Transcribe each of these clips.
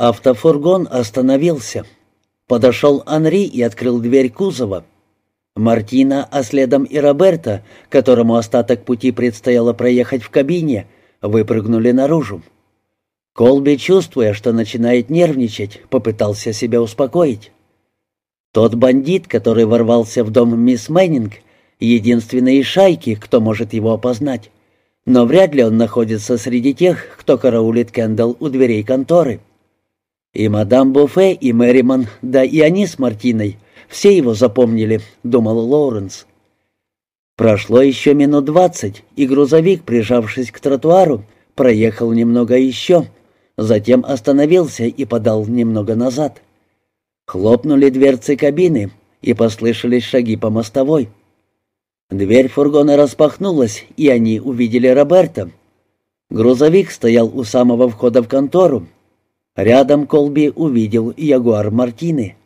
Автофургон остановился. Подошел Анри и открыл дверь кузова. Мартина, а следом и Роберта, которому остаток пути предстояло проехать в кабине, выпрыгнули наружу. Колби, чувствуя, что начинает нервничать, попытался себя успокоить. Тот бандит, который ворвался в дом мисс Мэннинг, единственный из шайки, кто может его опознать. Но вряд ли он находится среди тех, кто караулит Кендалл у дверей конторы. И мадам Буфе, и Мэриман, да и они с Мартиной, все его запомнили, думал Лоуренс. Прошло еще минут двадцать, и грузовик, прижавшись к тротуару, проехал немного еще, затем остановился и подал немного назад. Хлопнули дверцы кабины, и послышались шаги по мостовой. Дверь фургона распахнулась, и они увидели Роберта. Грузовик стоял у самого входа в контору, Рядом Колби увидел ягуар Мартины.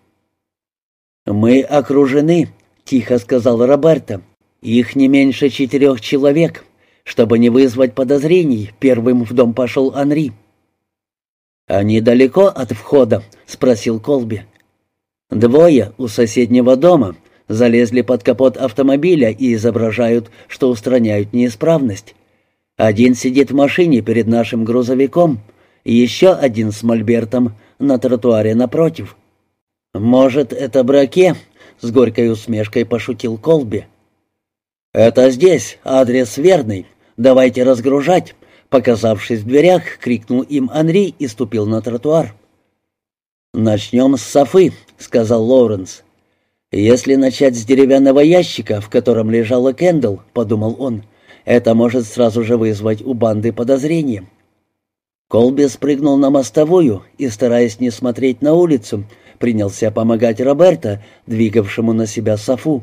«Мы окружены», — тихо сказал Роберто. «Их не меньше четырех человек. Чтобы не вызвать подозрений, первым в дом пошел Анри». «Они далеко от входа?» — спросил Колби. «Двое у соседнего дома залезли под капот автомобиля и изображают, что устраняют неисправность. Один сидит в машине перед нашим грузовиком, еще один с мольбертом на тротуаре напротив. «Может, это браке?» — с горькой усмешкой пошутил Колби. «Это здесь, адрес верный. Давайте разгружать», — показавшись в дверях, крикнул им Анри и ступил на тротуар. «Начнем с Софы», — сказал Лоуренс. «Если начать с деревянного ящика, в котором лежала Кендалл», — подумал он, — «это может сразу же вызвать у банды подозрения». Колби спрыгнул на мостовую и, стараясь не смотреть на улицу, принялся помогать Роберто, двигавшему на себя Софу.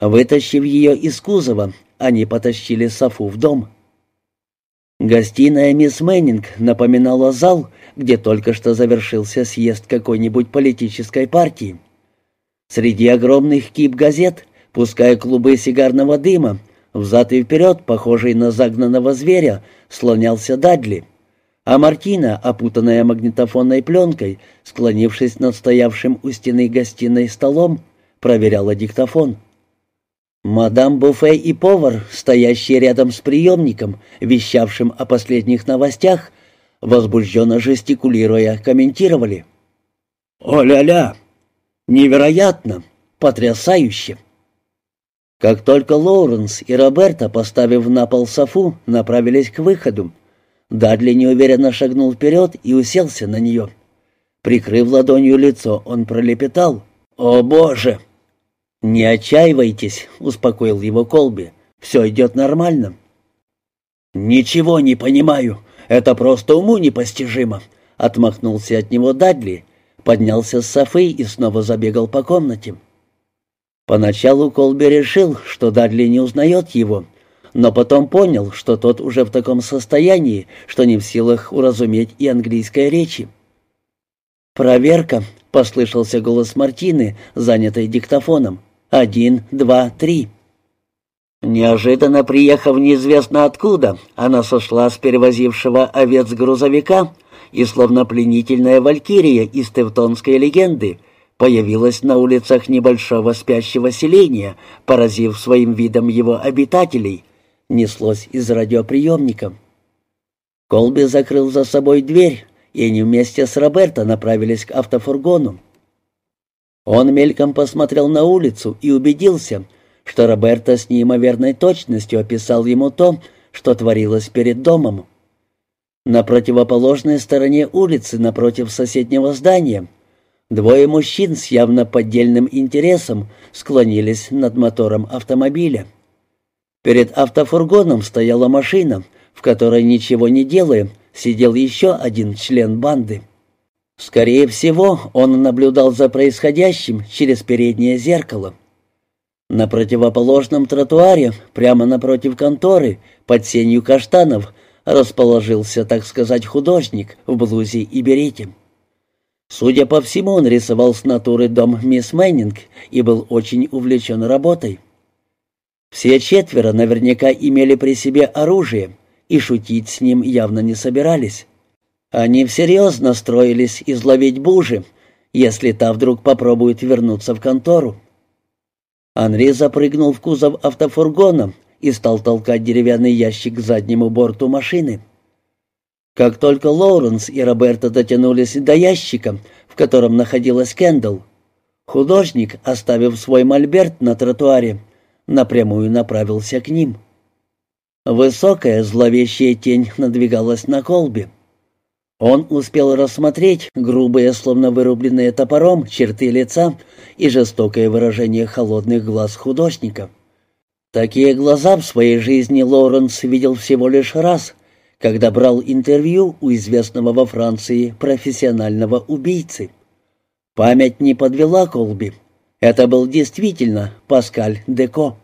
Вытащив ее из кузова, они потащили Софу в дом. Гостиная мисс Мэннинг напоминала зал, где только что завершился съезд какой-нибудь политической партии. Среди огромных кип газет, пуская клубы сигарного дыма, взад и вперед, похожий на загнанного зверя, слонялся Дадли — а Мартина, опутанная магнитофонной пленкой, склонившись над стоявшим у стены гостиной столом, проверяла диктофон. Мадам Буфе и повар, стоящие рядом с приемником, вещавшим о последних новостях, возбужденно жестикулируя, комментировали. «О-ля-ля! Невероятно! Потрясающе!» Как только Лоуренс и Роберта, поставив на пол софу, направились к выходу, Дадли неуверенно шагнул вперед и уселся на нее. Прикрыв ладонью лицо, он пролепетал. «О, Боже!» «Не отчаивайтесь», — успокоил его Колби. «Все идет нормально». «Ничего не понимаю. Это просто уму непостижимо», — отмахнулся от него Дадли, поднялся с софы и снова забегал по комнате. Поначалу Колби решил, что Дадли не узнает его, — но потом понял, что тот уже в таком состоянии, что не в силах уразуметь и английской речи. «Проверка», — послышался голос Мартины, занятой диктофоном. «Один, два, три». Неожиданно приехав неизвестно откуда, она сошла с перевозившего овец грузовика и, словно пленительная валькирия из тевтонской легенды, появилась на улицах небольшого спящего селения, поразив своим видом его обитателей, неслось из радиоприемника. Колби закрыл за собой дверь, и они вместе с Роберто направились к автофургону. Он мельком посмотрел на улицу и убедился, что Роберто с неимоверной точностью описал ему то, что творилось перед домом. На противоположной стороне улицы, напротив соседнего здания, двое мужчин с явно поддельным интересом склонились над мотором автомобиля. Перед автофургоном стояла машина, в которой, ничего не делая, сидел еще один член банды. Скорее всего, он наблюдал за происходящим через переднее зеркало. На противоположном тротуаре, прямо напротив конторы, под сенью каштанов, расположился, так сказать, художник в блузе и берете. Судя по всему, он рисовал с натуры дом мисс Мэннинг и был очень увлечен работой. Все четверо наверняка имели при себе оружие и шутить с ним явно не собирались. Они всерьез настроились изловить Бужи, если та вдруг попробует вернуться в контору. Анри запрыгнул в кузов автофургона и стал толкать деревянный ящик к заднему борту машины. Как только Лоуренс и Роберта дотянулись до ящика, в котором находилась Кендалл, художник, оставив свой мольберт на тротуаре, напрямую направился к ним. Высокая зловещая тень надвигалась на колбе. Он успел рассмотреть грубые, словно вырубленные топором, черты лица и жестокое выражение холодных глаз художника. Такие глаза в своей жизни Лоуренс видел всего лишь раз, когда брал интервью у известного во Франции профессионального убийцы. Память не подвела Колби. Это был действительно Паскаль Деко.